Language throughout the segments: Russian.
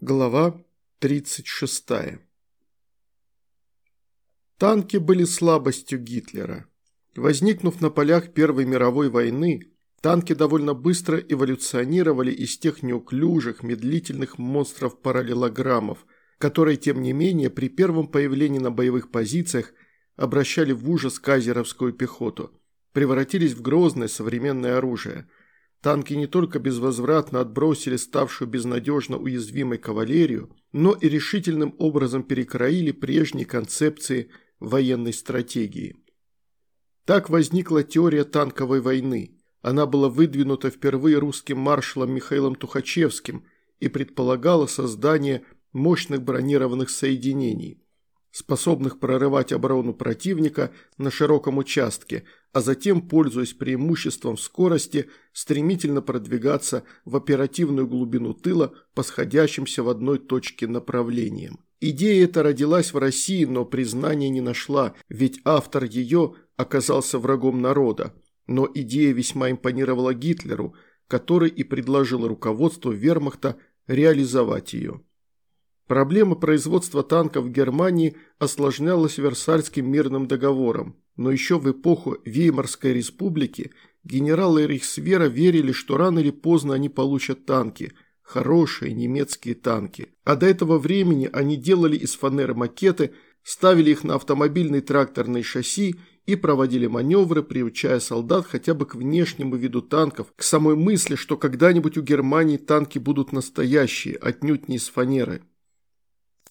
Глава 36. Танки были слабостью Гитлера. Возникнув на полях Первой мировой войны, танки довольно быстро эволюционировали из тех неуклюжих, медлительных монстров-параллелограммов, которые, тем не менее, при первом появлении на боевых позициях обращали в ужас казеровскую пехоту, превратились в грозное современное оружие – Танки не только безвозвратно отбросили ставшую безнадежно уязвимой кавалерию, но и решительным образом перекроили прежние концепции военной стратегии. Так возникла теория танковой войны. Она была выдвинута впервые русским маршалом Михаилом Тухачевским и предполагала создание мощных бронированных соединений, способных прорывать оборону противника на широком участке – а затем, пользуясь преимуществом скорости, стремительно продвигаться в оперативную глубину тыла по сходящимся в одной точке направлениям. Идея эта родилась в России, но признания не нашла, ведь автор ее оказался врагом народа. Но идея весьма импонировала Гитлеру, который и предложил руководству вермахта реализовать ее. Проблема производства танков в Германии осложнялась Версальским мирным договором. Но еще в эпоху Веймарской республики генералы Рейхсвера верили, что рано или поздно они получат танки, хорошие немецкие танки. А до этого времени они делали из фанеры макеты, ставили их на автомобильный тракторный шасси и проводили маневры, приучая солдат хотя бы к внешнему виду танков, к самой мысли, что когда-нибудь у Германии танки будут настоящие, отнюдь не из фанеры.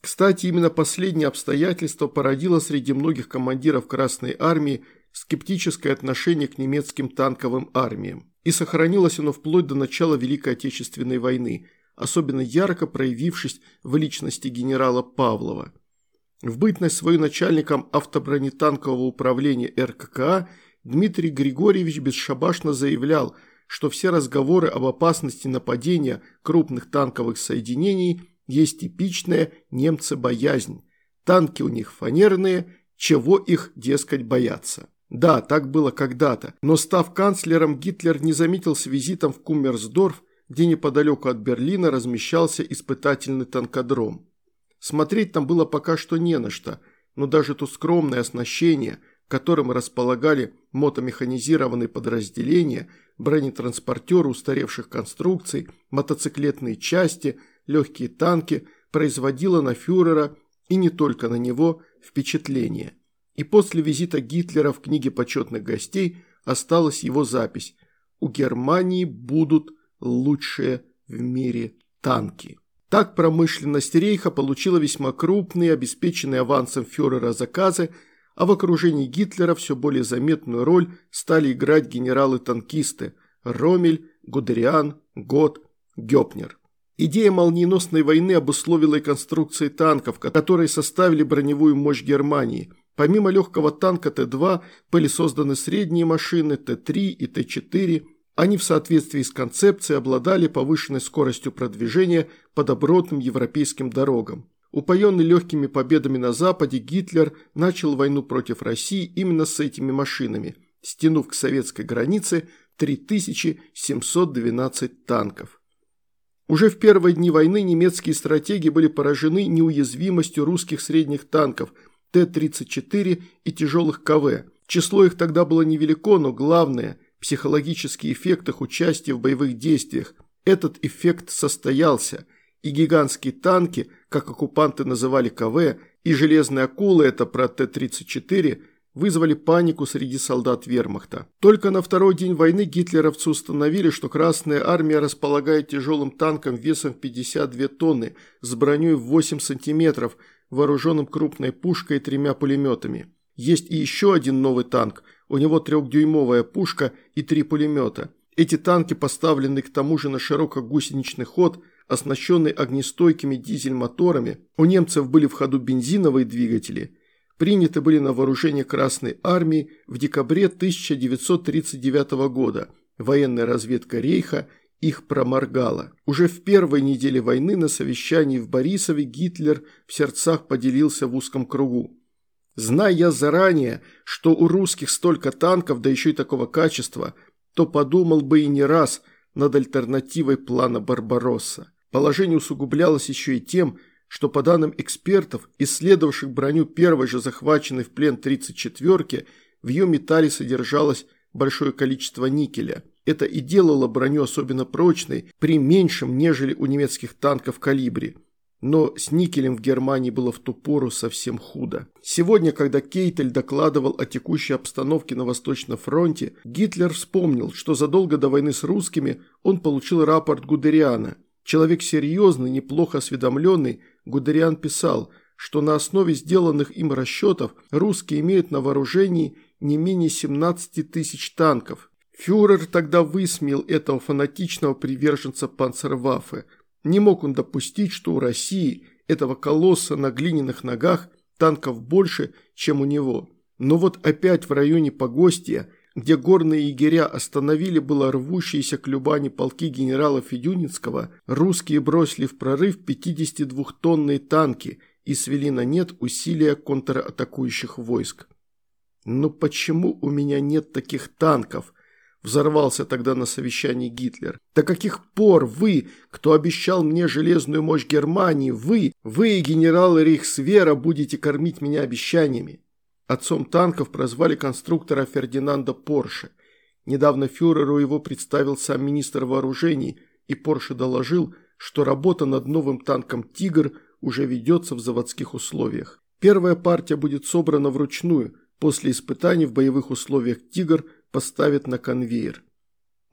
Кстати, именно последнее обстоятельство породило среди многих командиров Красной Армии скептическое отношение к немецким танковым армиям. И сохранилось оно вплоть до начала Великой Отечественной войны, особенно ярко проявившись в личности генерала Павлова. В бытность свою начальником автобронетанкового управления РККА Дмитрий Григорьевич бесшабашно заявлял, что все разговоры об опасности нападения крупных танковых соединений – есть типичная немцы-боязнь. Танки у них фанерные, чего их, дескать, бояться. Да, так было когда-то, но став канцлером, Гитлер не заметил с визитом в Куммерсдорф, где неподалеку от Берлина размещался испытательный танкодром. Смотреть там было пока что не на что, но даже то скромное оснащение, которым располагали мотомеханизированные подразделения, бронетранспортеры устаревших конструкций, мотоциклетные части – легкие танки производила на фюрера и не только на него впечатление. И после визита Гитлера в книге почетных гостей осталась его запись «У Германии будут лучшие в мире танки». Так промышленность Рейха получила весьма крупные, обеспеченные авансом фюрера заказы, а в окружении Гитлера все более заметную роль стали играть генералы-танкисты Ромель, Гудериан, Гот, Гёпнер. Идея молниеносной войны обусловила и конструкции танков, которые составили броневую мощь Германии. Помимо легкого танка Т-2 были созданы средние машины Т-3 и Т-4. Они в соответствии с концепцией обладали повышенной скоростью продвижения по добротным европейским дорогам. Упоенный легкими победами на Западе, Гитлер начал войну против России именно с этими машинами, стянув к советской границе 3712 танков. Уже в первые дни войны немецкие стратеги были поражены неуязвимостью русских средних танков Т-34 и тяжелых КВ. Число их тогда было невелико, но главное – психологический эффект их участия в боевых действиях. Этот эффект состоялся, и гигантские танки, как оккупанты называли КВ, и железные акулы – это про Т-34 – вызвали панику среди солдат вермахта. Только на второй день войны гитлеровцы установили, что Красная Армия располагает тяжелым танком весом 52 тонны с броней в 8 сантиметров, вооруженным крупной пушкой и тремя пулеметами. Есть и еще один новый танк, у него трехдюймовая пушка и три пулемета. Эти танки поставлены к тому же на широкогусеничный ход, оснащенный огнестойкими дизель-моторами. У немцев были в ходу бензиновые двигатели – приняты были на вооружение Красной Армии в декабре 1939 года. Военная разведка Рейха их проморгала. Уже в первой неделе войны на совещании в Борисове Гитлер в сердцах поделился в узком кругу. Зная я заранее, что у русских столько танков, да еще и такого качества, то подумал бы и не раз над альтернативой плана Барбаросса. Положение усугублялось еще и тем, что по данным экспертов, исследовавших броню первой же захваченной в плен 34-ки, в ее металле содержалось большое количество никеля. Это и делало броню особенно прочной при меньшем, нежели у немецких танков калибре. Но с никелем в Германии было в ту пору совсем худо. Сегодня, когда Кейтель докладывал о текущей обстановке на Восточном фронте, Гитлер вспомнил, что задолго до войны с русскими он получил рапорт Гудериана. Человек серьезный, неплохо осведомленный, Гудериан писал, что на основе сделанных им расчетов русские имеют на вооружении не менее 17 тысяч танков. Фюрер тогда высмеял этого фанатичного приверженца панцерваффе – не мог он допустить, что у России, этого колосса на глиняных ногах, танков больше, чем у него. Но вот опять в районе Погостия, где горные егеря остановили было рвущиеся к Любани полки генерала Федюнинского, русские бросили в прорыв 52-тонные танки и свели на нет усилия контратакующих войск. «Ну почему у меня нет таких танков?» Взорвался тогда на совещании Гитлер. До каких пор вы, кто обещал мне железную мощь Германии, вы, вы, генерал Рейхсвера, будете кормить меня обещаниями? Отцом танков прозвали конструктора Фердинанда Порше. Недавно фюреру его представил сам министр вооружений, и Порше доложил, что работа над новым танком «Тигр» уже ведется в заводских условиях. Первая партия будет собрана вручную, после испытаний в боевых условиях «Тигр» поставят на конвейер.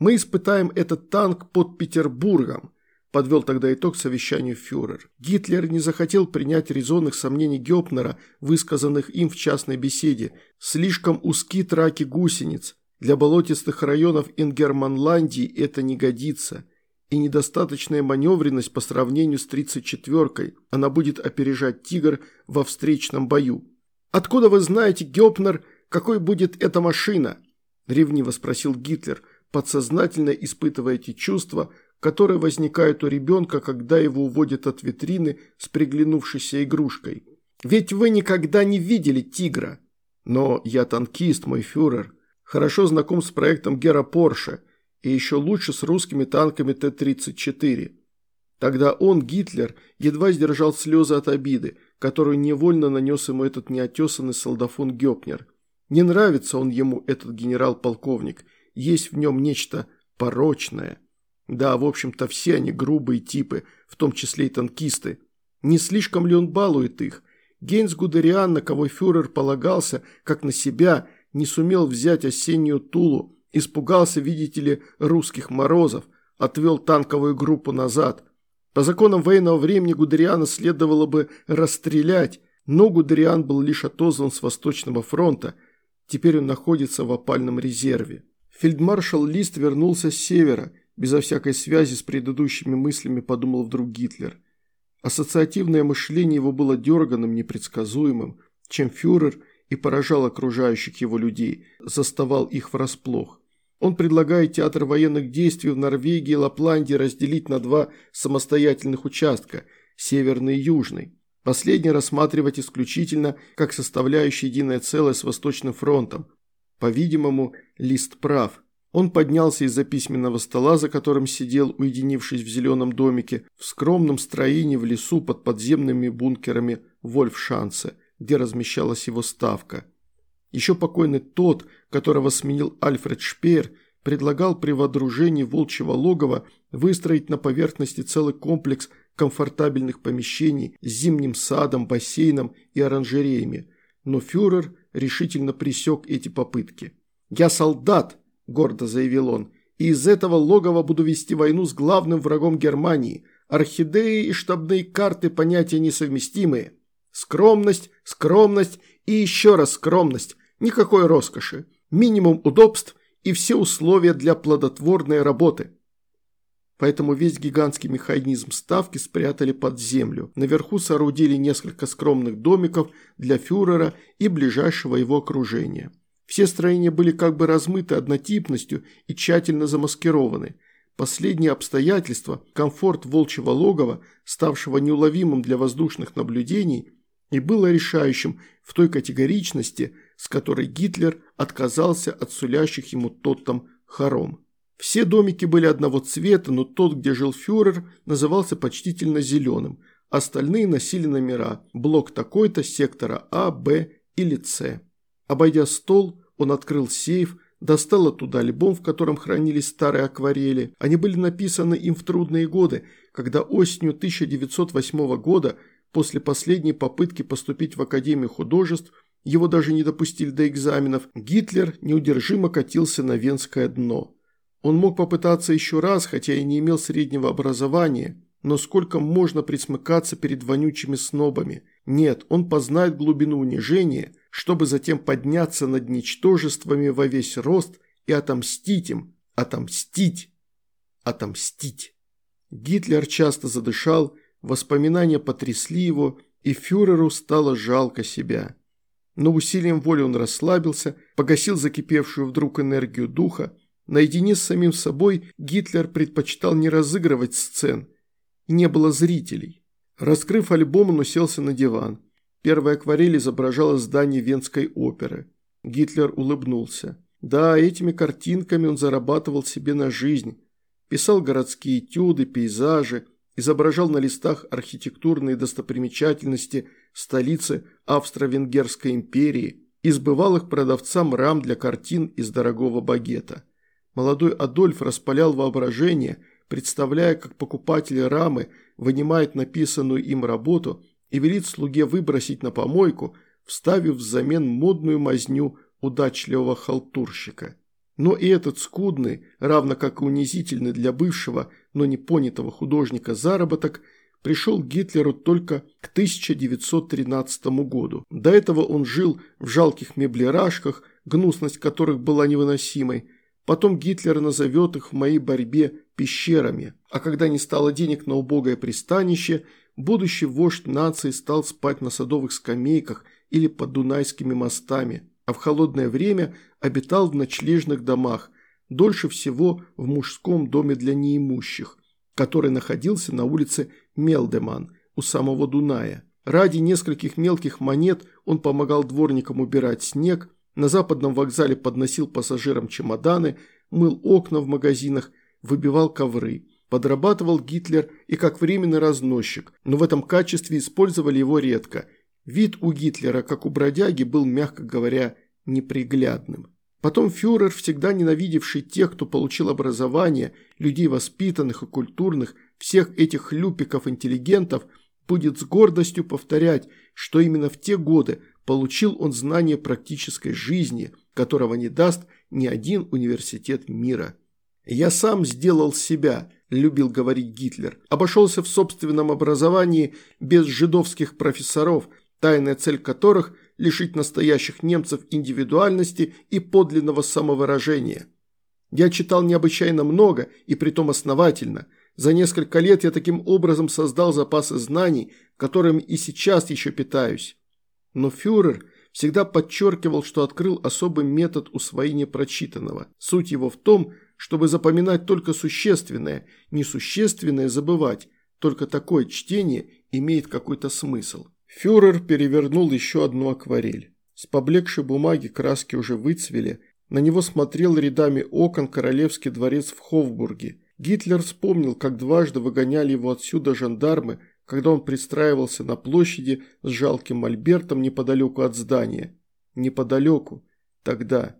Мы испытаем этот танк под Петербургом, подвел тогда итог совещанию фюрер. Гитлер не захотел принять резонных сомнений Гёпнера, высказанных им в частной беседе. Слишком узки траки гусениц. Для болотистых районов Ингерманландии это не годится. И недостаточная маневренность по сравнению с 34-кой. Она будет опережать «Тигр» во встречном бою. «Откуда вы знаете, Гёпнер, какой будет эта машина?» – ревниво спросил Гитлер, подсознательно испытывая эти чувства, которые возникают у ребенка, когда его уводят от витрины с приглянувшейся игрушкой. «Ведь вы никогда не видели тигра!» «Но я танкист, мой фюрер, хорошо знаком с проектом Гера Порше и еще лучше с русскими танками Т-34». Тогда он, Гитлер, едва сдержал слезы от обиды, которую невольно нанес ему этот неотесанный солдафон Гёпнер – не нравится он ему, этот генерал-полковник. Есть в нем нечто порочное. Да, в общем-то, все они грубые типы, в том числе и танкисты. Не слишком ли он балует их? Гейнс Гудериан, на кого фюрер полагался, как на себя, не сумел взять осеннюю Тулу, испугался, видите ли, русских морозов, отвел танковую группу назад. По законам военного времени Гудериана следовало бы расстрелять, но Гудериан был лишь отозван с Восточного фронта – Теперь он находится в опальном резерве. Фельдмаршал Лист вернулся с севера, безо всякой связи с предыдущими мыслями подумал вдруг Гитлер. Ассоциативное мышление его было дерганым, непредсказуемым, чем фюрер и поражал окружающих его людей, заставал их врасплох. Он предлагает театр военных действий в Норвегии и Лапландии разделить на два самостоятельных участка – северный и южный. Последний рассматривать исключительно как составляющий единое целое с Восточным фронтом. По-видимому, Лист прав. Он поднялся из-за письменного стола, за которым сидел, уединившись в зеленом домике, в скромном строении в лесу под подземными бункерами Вольфшанце, где размещалась его ставка. Еще покойный тот, которого сменил Альфред Шпеер, предлагал при водружении волчьего логова выстроить на поверхности целый комплекс комфортабельных помещений с зимним садом, бассейном и оранжереями, но фюрер решительно пресек эти попытки. «Я солдат», – гордо заявил он, – «и из этого логова буду вести войну с главным врагом Германии. Орхидеи и штабные карты – понятия несовместимые. Скромность, скромность и еще раз скромность. Никакой роскоши. Минимум удобств и все условия для плодотворной работы» поэтому весь гигантский механизм ставки спрятали под землю. Наверху соорудили несколько скромных домиков для фюрера и ближайшего его окружения. Все строения были как бы размыты однотипностью и тщательно замаскированы. Последнее обстоятельство, комфорт волчьего логова, ставшего неуловимым для воздушных наблюдений, и было решающим в той категоричности, с которой Гитлер отказался от сулящих ему тот там хором. Все домики были одного цвета, но тот, где жил фюрер, назывался почтительно зеленым, остальные носили номера, блок такой-то, сектора А, Б или С. Обойдя стол, он открыл сейф, достал оттуда альбом, в котором хранились старые акварели. Они были написаны им в трудные годы, когда осенью 1908 года, после последней попытки поступить в Академию художеств, его даже не допустили до экзаменов, Гитлер неудержимо катился на венское дно. Он мог попытаться еще раз, хотя и не имел среднего образования, но сколько можно присмыкаться перед вонючими снобами? Нет, он познает глубину унижения – чтобы затем подняться над ничтожествами во весь рост и отомстить им, отомстить, отомстить. Гитлер часто задышал, воспоминания потрясли его, и фюреру стало жалко себя. Но усилием воли он расслабился, погасил закипевшую вдруг энергию духа. Наедине с самим собой Гитлер предпочитал не разыгрывать сцен. Не было зрителей. Раскрыв альбом, он уселся на диван. Первая акварель изображала здание Венской оперы. Гитлер улыбнулся. Да, этими картинками он зарабатывал себе на жизнь. Писал городские этюды, пейзажи, изображал на листах архитектурные достопримечательности столицы Австро-Венгерской империи, избывал их продавцам рам для картин из дорогого багета. Молодой Адольф распалял воображение, представляя, как покупатели рамы вынимают написанную им работу – и велит слуге выбросить на помойку, вставив взамен модную мазню удачливого халтурщика. Но и этот скудный, равно как и унизительный для бывшего, но не понятого художника заработок, пришел Гитлеру только к 1913 году. До этого он жил в жалких меблерашках, гнусность которых была невыносимой. Потом Гитлер назовет их в моей борьбе пещерами. А когда не стало денег на убогое пристанище – будущий вождь нации стал спать на садовых скамейках или под дунайскими мостами, а в холодное время обитал в ночлежных домах, дольше всего в мужском доме для неимущих, который находился на улице Мелдеман у самого Дуная. Ради нескольких мелких монет он помогал дворникам убирать снег, на западном вокзале подносил пассажирам чемоданы, мыл окна в магазинах, выбивал ковры – Подрабатывал Гитлер и как временный разносчик, но в этом качестве использовали его редко. Вид у Гитлера, как у бродяги, был, мягко говоря, неприглядным. Потом фюрер, всегда ненавидевший тех, кто получил образование, людей воспитанных и культурных, всех этих люпиков-интеллигентов, будет с гордостью повторять, что именно в те годы получил он знание практической жизни, которого не даст ни один университет мира. «Я сам сделал себя», – любил говорить Гитлер. «Обошелся в собственном образовании без жидовских профессоров, тайная цель которых – лишить настоящих немцев индивидуальности и подлинного самовыражения. Я читал необычайно много и притом основательно. За несколько лет я таким образом создал запасы знаний, которыми и сейчас еще питаюсь. Но фюрер всегда подчеркивал, что открыл особый метод усвоения прочитанного. Суть его в том, чтобы запоминать только существенное, несущественное забывать. Только такое чтение имеет какой-то смысл. Фюрер перевернул еще одну акварель. С поблекшей бумаги краски уже выцвели. На него смотрел рядами окон королевский дворец в Хофбурге. Гитлер вспомнил, как дважды выгоняли его отсюда жандармы, когда он пристраивался на площади с жалким мольбертом неподалеку от здания. Неподалеку. Тогда.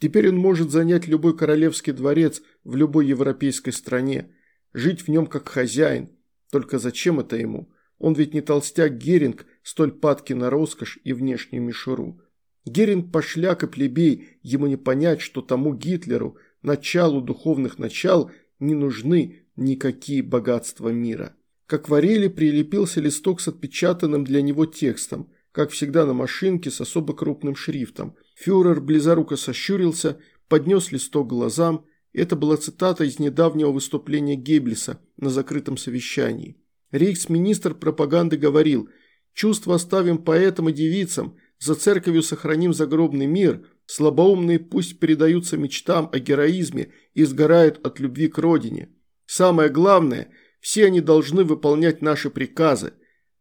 Теперь он может занять любой королевский дворец в любой европейской стране, жить в нем как хозяин. Только зачем это ему? Он ведь не толстяк Геринг, столь падки на роскошь и внешнюю мишуру. Геринг пошляк и плебей, ему не понять, что тому Гитлеру, началу духовных начал, не нужны никакие богатства мира. К акварели прилепился листок с отпечатанным для него текстом, как всегда на машинке с особо крупным шрифтом – Фюрер близоруко сощурился, поднес листок глазам. Это была цитата из недавнего выступления Геббельса на закрытом совещании. Рейхсминистр пропаганды говорил «Чувства оставим поэтам и девицам, за церковью сохраним загробный мир, слабоумные пусть передаются мечтам о героизме и сгорают от любви к родине. Самое главное, все они должны выполнять наши приказы.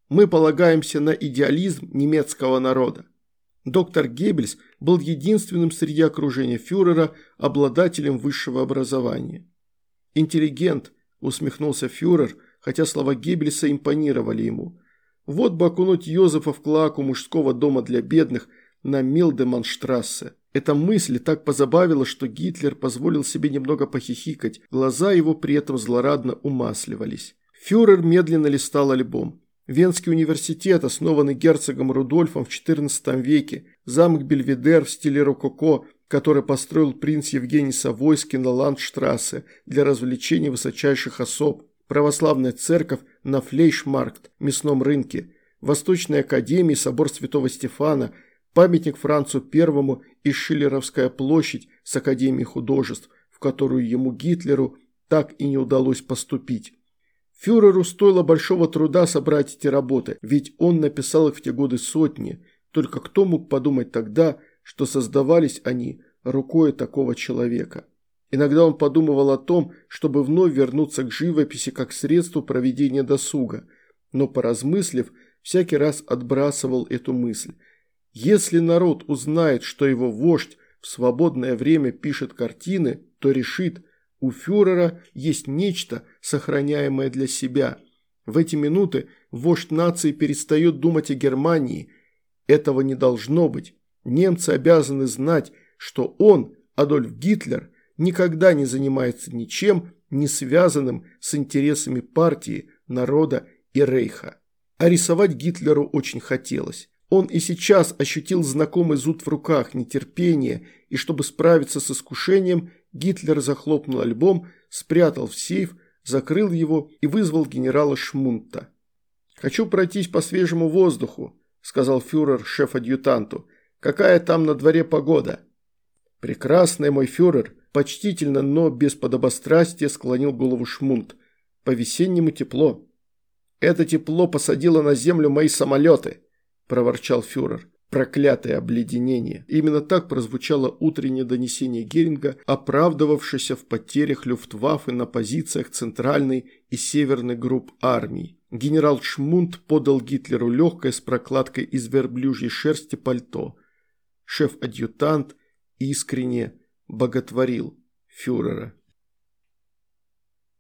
Мы полагаемся на идеализм немецкого народа». Доктор Геббельс был единственным среди окружения фюрера обладателем высшего образования. «Интеллигент», – усмехнулся фюрер, хотя слова Геббельса импонировали ему. «Вот бы окунуть Йозефа в клаку мужского дома для бедных на Милдеманштрассе». Эта мысль так позабавила, что Гитлер позволил себе немного похихикать, глаза его при этом злорадно умасливались. Фюрер медленно листал альбом. Венский университет, основанный герцогом Рудольфом в XIV веке, замок Бельведер в стиле рококо, который построил принц Евгений Савойский на Ландштрассе для развлечений высочайших особ, православная церковь на Флейшмаркт, мясном рынке, Восточная академия, собор Святого Стефана, памятник Францу I и Шиллеровская площадь с Академией художеств, в которую ему Гитлеру так и не удалось поступить. Фюреру стоило большого труда собрать эти работы, ведь он написал их в те годы сотни. Только кто мог подумать тогда, что создавались они рукой такого человека? Иногда он подумывал о том, чтобы вновь вернуться к живописи как средству проведения досуга, но, поразмыслив, всякий раз отбрасывал эту мысль. Если народ узнает, что его вождь в свободное время пишет картины, то решит, у фюрера есть нечто, сохраняемое для себя. В эти минуты вождь нации перестает думать о Германии. Этого не должно быть. Немцы обязаны знать, что он, Адольф Гитлер, никогда не занимается ничем, не связанным с интересами партии, народа и рейха. А рисовать Гитлеру очень хотелось. Он и сейчас ощутил знакомый зуд в руках, нетерпение, и чтобы справиться с искушением, Гитлер захлопнул альбом, спрятал в сейф, закрыл его и вызвал генерала Шмунта. «Хочу пройтись по свежему воздуху», – сказал фюрер шеф-адъютанту. «Какая там на дворе погода?» «Прекрасный мой фюрер», – почтительно, но без подобострастия склонил голову Шмунт. «По-весеннему тепло». «Это тепло посадило на землю мои самолеты», – проворчал фюрер. Проклятое обледенение. Именно так прозвучало утреннее донесение Геринга, оправдывавшееся в потерях Люфтваффе на позициях центральной и северной групп армий. Генерал Шмунд подал Гитлеру легкое с прокладкой из верблюжьей шерсти пальто. Шеф-адъютант искренне боготворил фюрера.